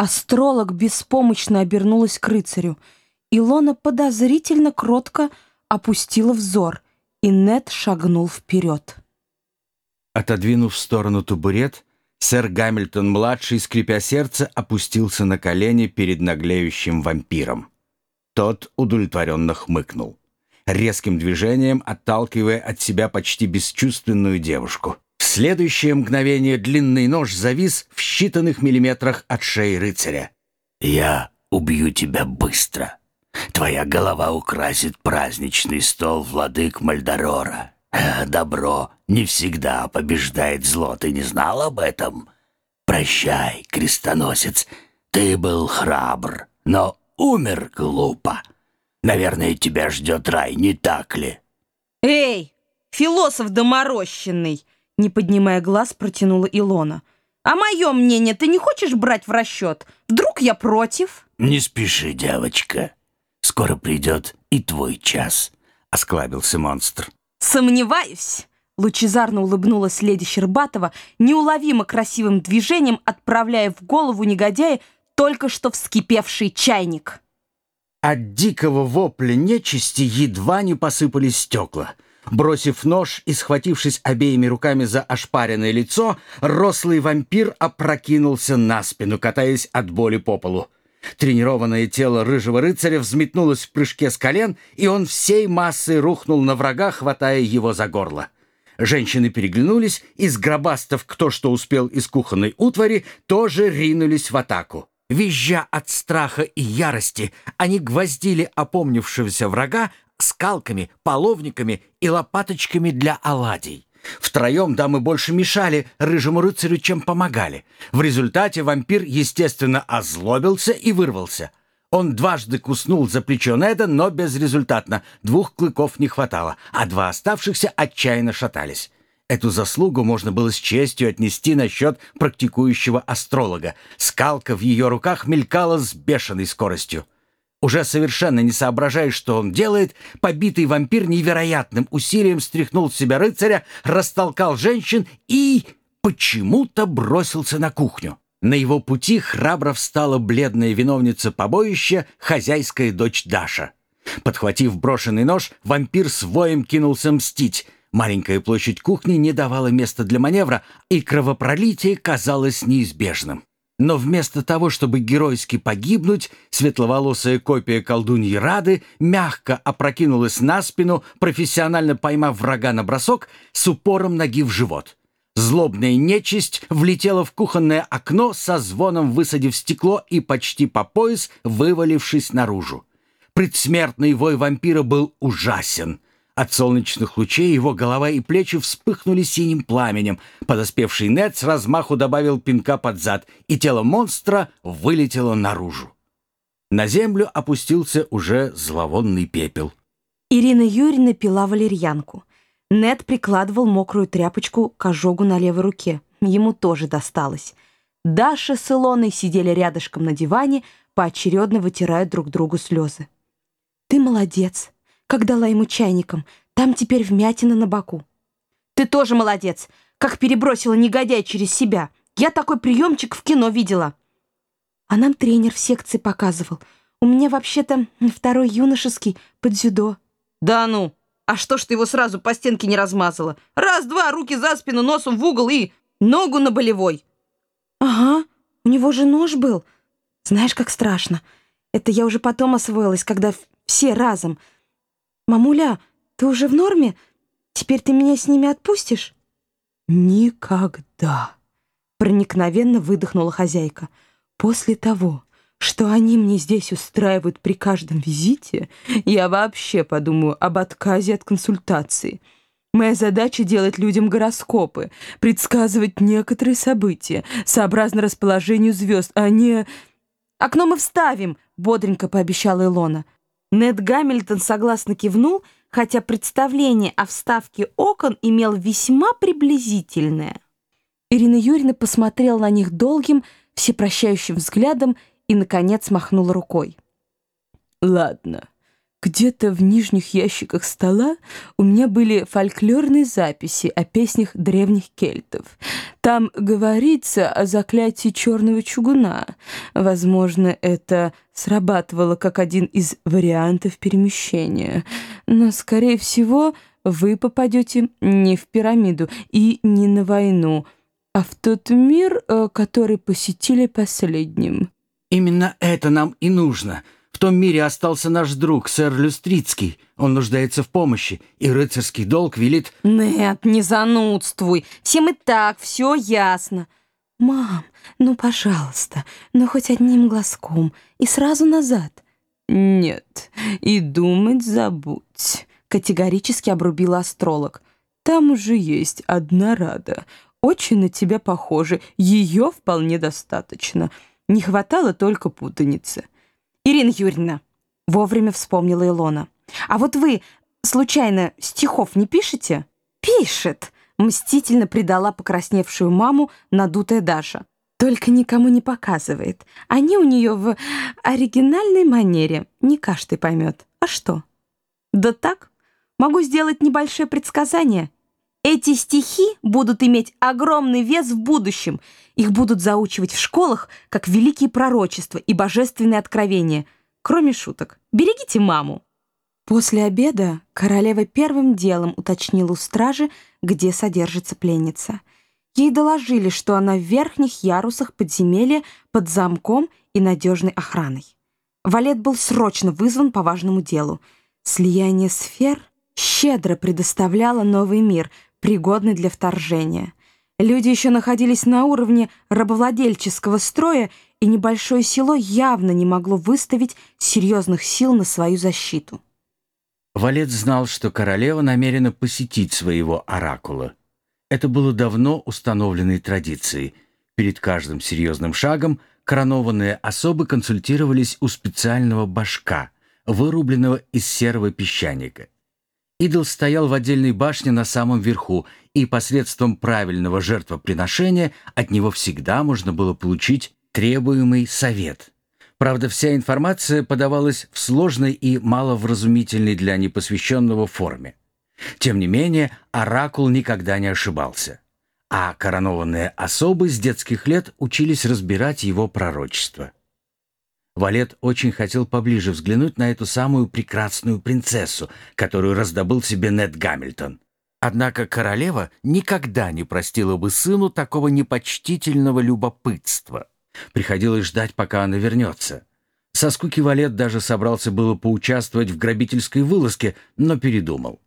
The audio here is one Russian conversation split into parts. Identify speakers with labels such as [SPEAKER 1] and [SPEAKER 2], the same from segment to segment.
[SPEAKER 1] Астролог беспомощно обернулась к рыцарю. Илона подозрительно кротко опустила взор, и Нед шагнул вперед.
[SPEAKER 2] Отодвинув в сторону табурет, сэр Гамильтон-младший, скрипя сердце, опустился на колени перед наглеющим вампиром. Тот удовлетворенно хмыкнул, резким движением отталкивая от себя почти бесчувственную девушку. Следующее мгновение длинный нож завис в считанных миллиметрах от шеи рыцаря.
[SPEAKER 3] «Я убью тебя быстро. Твоя голова украсит праздничный стол владык Мальдорора. Добро не всегда побеждает зло. Ты не знал об этом? Прощай, крестоносец. Ты был храбр, но умер глупо. Наверное, тебя ждет рай, не так ли?»
[SPEAKER 1] «Эй, философ доморощенный!» Не поднимая глаз, протянула Илона. «А мое мнение ты не хочешь брать в расчет? Вдруг я против?»
[SPEAKER 3] «Не спеши, девочка. Скоро придет и твой час», — осклабился монстр.
[SPEAKER 1] «Сомневаюсь!» Лучезарно улыбнулась леди Щербатова, неуловимо красивым движением отправляя в голову негодяя только что вскипевший чайник.
[SPEAKER 2] От дикого вопля нечисти едва не посыпались стекла — Бросив нож и схватившись обеими руками за ошпаренное лицо, рослый вампир опрокинулся на спину, катаясь от боли по полу. Тренированное тело рыжего рыцаря взметнулось в прыжке с колен, и он всей массой рухнул на врага, хватая его за горло. Женщины переглянулись, и, сгробастав кто что успел из кухонной утвари, тоже ринулись в атаку. Визжа от страха и ярости, они гвоздили опомнившегося врага, скалками, половниками и лопаточками для оладий. Втроем дамы больше мешали рыжему рыцарю, чем помогали. В результате вампир, естественно, озлобился и вырвался. Он дважды куснул за плечо Неда, но безрезультатно. Двух клыков не хватало, а два оставшихся отчаянно шатались. Эту заслугу можно было с честью отнести на счет практикующего астролога. Скалка в ее руках мелькала с бешеной скоростью. Уже совершенно не соображая, что он делает, побитый вампир невероятным усилием стряхнул с себя рыцаря, растолкал женщин и почему-то бросился на кухню. На его пути храбро встала бледная виновница побоища, хозяйская дочь Даша. Подхватив брошенный нож, вампир с воем кинулся мстить. Маленькая площадь кухни не давала места для маневра, и кровопролитие казалось неизбежным. Но вместо того, чтобы геройски погибнуть, светловолосая копия колдуньи Рады мягко опрокинулась на спину, профессионально поймав врага на бросок с упором ноги в живот. Злобная нечисть влетела в кухонное окно со звоном высадив стекло и почти по пояс вывалившись наружу. Предсмертный вой вампира был ужасен — от солнечных лучей его голова и плечи вспыхнули синим пламенем. Подоспевший Нед с размаху добавил пинка под зад, и тело монстра вылетело наружу. На землю опустился уже зловонный пепел.
[SPEAKER 1] Ирина Юрьевна пила валерьянку. Нед прикладывал мокрую тряпочку к ожогу на левой руке. Ему тоже досталось. Даша с Илоной сидели рядышком на диване, поочередно вытирая друг другу слезы. «Ты молодец», как дала ему чайником. Там теперь вмятина на боку. Ты тоже молодец, как перебросила негодяй через себя. Я такой приемчик в кино видела. А нам тренер в секции показывал. У меня вообще-то второй юношеский под дзюдо. Да ну, а что ж ты его сразу по стенке не размазала? Раз-два, руки за спину, носом в угол и ногу на болевой. Ага, у него же нож был. Знаешь, как страшно. Это я уже потом освоилась, когда все разом. «Мамуля, ты уже в норме? Теперь ты меня с ними отпустишь?» «Никогда!» — проникновенно выдохнула хозяйка. «После того, что они мне здесь устраивают при каждом визите, я вообще подумаю об отказе от консультации. Моя задача — делать людям гороскопы, предсказывать некоторые события, сообразно расположению звезд, а не... «Окно мы вставим!» — бодренько пообещала Илона. Нед Гамильтон согласно кивнул, хотя представление о вставке окон имел весьма приблизительное. Ирина Юрьевна посмотрела на них долгим, всепрощающим взглядом и, наконец, махнула рукой. «Ладно, Где-то в нижних ящиках стола у меня были фольклорные записи о песнях древних кельтов. Там говорится о заклятии черного чугуна. Возможно, это срабатывало как один из вариантов перемещения. Но, скорее всего, вы попадете не в пирамиду и не на войну, а в тот мир, э, который посетили последним.
[SPEAKER 2] Именно это нам и нужно — том мире остался наш друг, сэр Люстрицкий. Он нуждается в помощи, и рыцарский долг велит...»
[SPEAKER 1] «Нет, не занудствуй. Всем и так все ясно». «Мам, ну, пожалуйста, ну хоть одним глазком и сразу назад». «Нет, и думать забудь», — категорически обрубила астролог. «Там уже есть одна рада. Очень на тебя похожа. Ее вполне достаточно. Не хватало только путаницы». «Ирина Юрьевна», — вовремя вспомнила Илона, «а вот вы, случайно, стихов не пишете?» «Пишет», — мстительно предала покрасневшую маму надутая Даша. «Только никому не показывает. Они у нее в оригинальной манере. Не каждый поймет. А что?» «Да так, могу сделать небольшое предсказание». Эти стихи будут иметь огромный вес в будущем. Их будут заучивать в школах как великие пророчества и божественные откровения. Кроме шуток. Берегите маму. После обеда королева первым делом уточнила у стражи, где содержится пленница. Ей доложили, что она в верхних ярусах подземелья под замком и надежной охраной. Валет был срочно вызван по важному делу. Слияние сфер щедро предоставляло новый мир — пригодный для вторжения. Люди еще находились на уровне рабовладельческого строя, и небольшое село явно не могло выставить серьезных сил на свою защиту.
[SPEAKER 2] Валет знал, что королева намерена посетить своего оракула. Это было давно установленной традицией. Перед каждым серьезным шагом коронованные особы консультировались у специального башка, вырубленного из серого песчаника. Идол стоял в отдельной башне на самом верху, и посредством правильного жертвоприношения от него всегда можно было получить требуемый совет. Правда, вся информация подавалась в сложной и маловразумительной для непосвященного форме. Тем не менее, оракул никогда не ошибался. А коронованные особы с детских лет учились разбирать его пророчество. Валет очень хотел поближе взглянуть на эту самую прекрасную принцессу, которую раздобыл себе Нед Гамильтон. Однако королева никогда не простила бы сыну такого непочтительного любопытства. Приходилось ждать, пока она вернется. Со скуки Валет даже собрался было поучаствовать в грабительской вылазке, но передумал.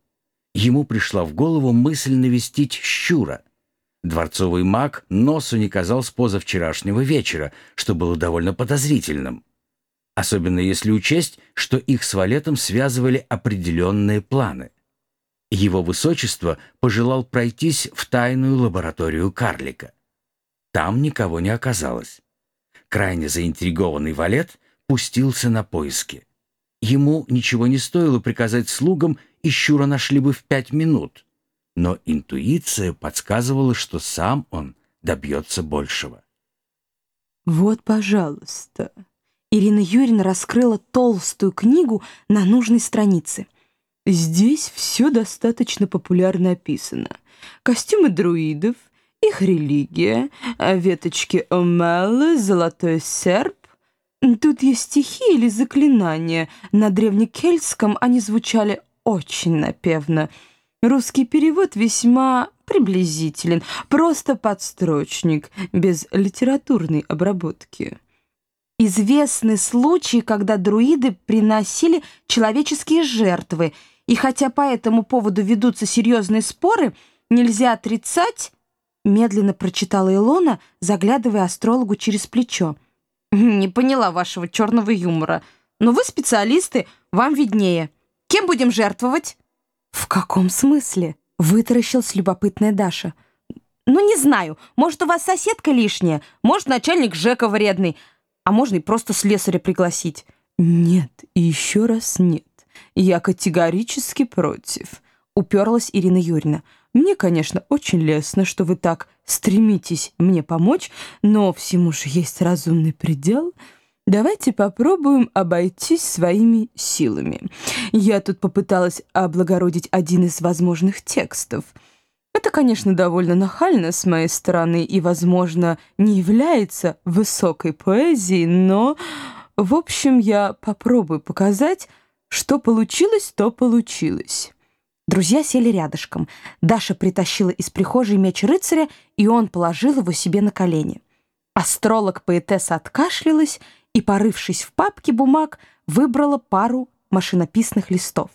[SPEAKER 2] Ему пришла в голову мысль навестить щура. Дворцовый маг носу не казал с позавчерашнего вечера, что было довольно подозрительным особенно если учесть, что их с Валетом связывали определенные планы. Его высочество пожелал пройтись в тайную лабораторию карлика. Там никого не оказалось. Крайне заинтригованный Валет пустился на поиски. Ему ничего не стоило приказать слугам, и Щура нашли бы в пять минут. Но интуиция подсказывала, что сам он добьется большего.
[SPEAKER 1] «Вот, пожалуйста», Ирина Юрьевна раскрыла толстую книгу на нужной странице. Здесь все достаточно популярно описано. Костюмы друидов, их религия, веточки омелы, золотой серп. Тут есть стихи или заклинания. На древнекельтском они звучали очень напевно. Русский перевод весьма приблизителен, просто подстрочник, без литературной обработки. Известны случаи, когда друиды приносили человеческие жертвы, и хотя по этому поводу ведутся серьезные споры, нельзя отрицать, медленно прочитала Илона, заглядывая астрологу через плечо. «Не поняла вашего черного юмора. Но вы специалисты, вам виднее. Кем будем жертвовать?» «В каком смысле?» — вытаращилась любопытная Даша. «Ну, не знаю. Может, у вас соседка лишняя, может, начальник Жека вредный а можно и просто слесаря пригласить. Нет, и еще раз нет. Я категорически против. Уперлась Ирина Юрьевна. Мне, конечно, очень лестно, что вы так стремитесь мне помочь, но всему же есть разумный предел. Давайте попробуем обойтись своими силами. Я тут попыталась облагородить один из возможных текстов. Это, конечно, довольно нахально с моей стороны и, возможно, не является высокой поэзией, но, в общем, я попробую показать, что получилось, то получилось. Друзья сели рядышком. Даша притащила из прихожей меч рыцаря, и он положил его себе на колени. Астролог-поэтесса откашлялась и, порывшись в папке бумаг, выбрала пару машинописных листов.